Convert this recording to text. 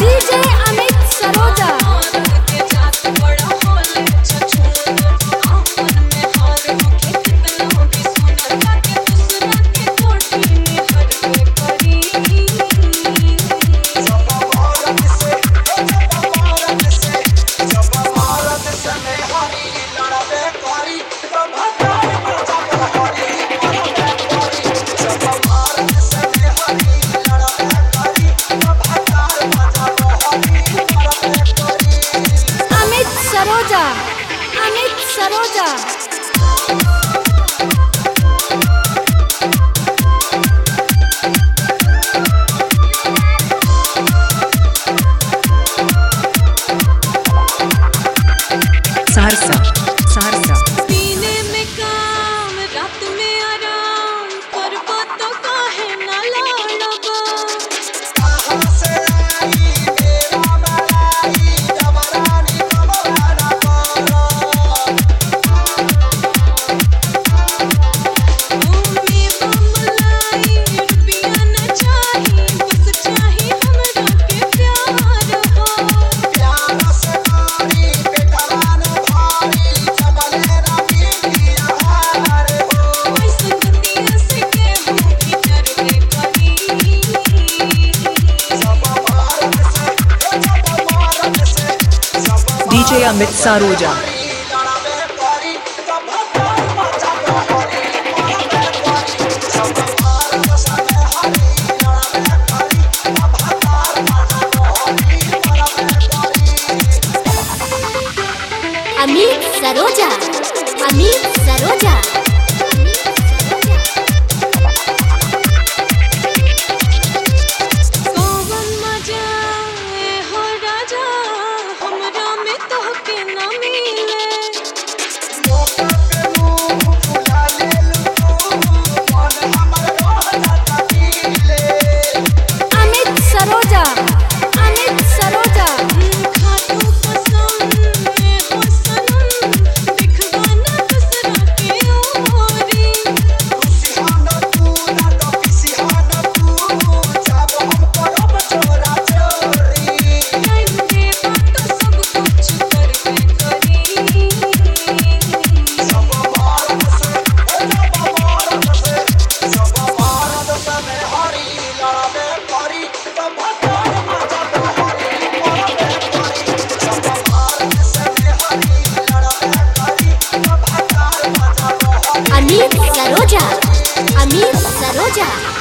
Saroja DJ Saroja Amit Saroja. पहुँचे अमित सारोजा। अमित सरोजा अमित सरोजा अमीर सरोजा।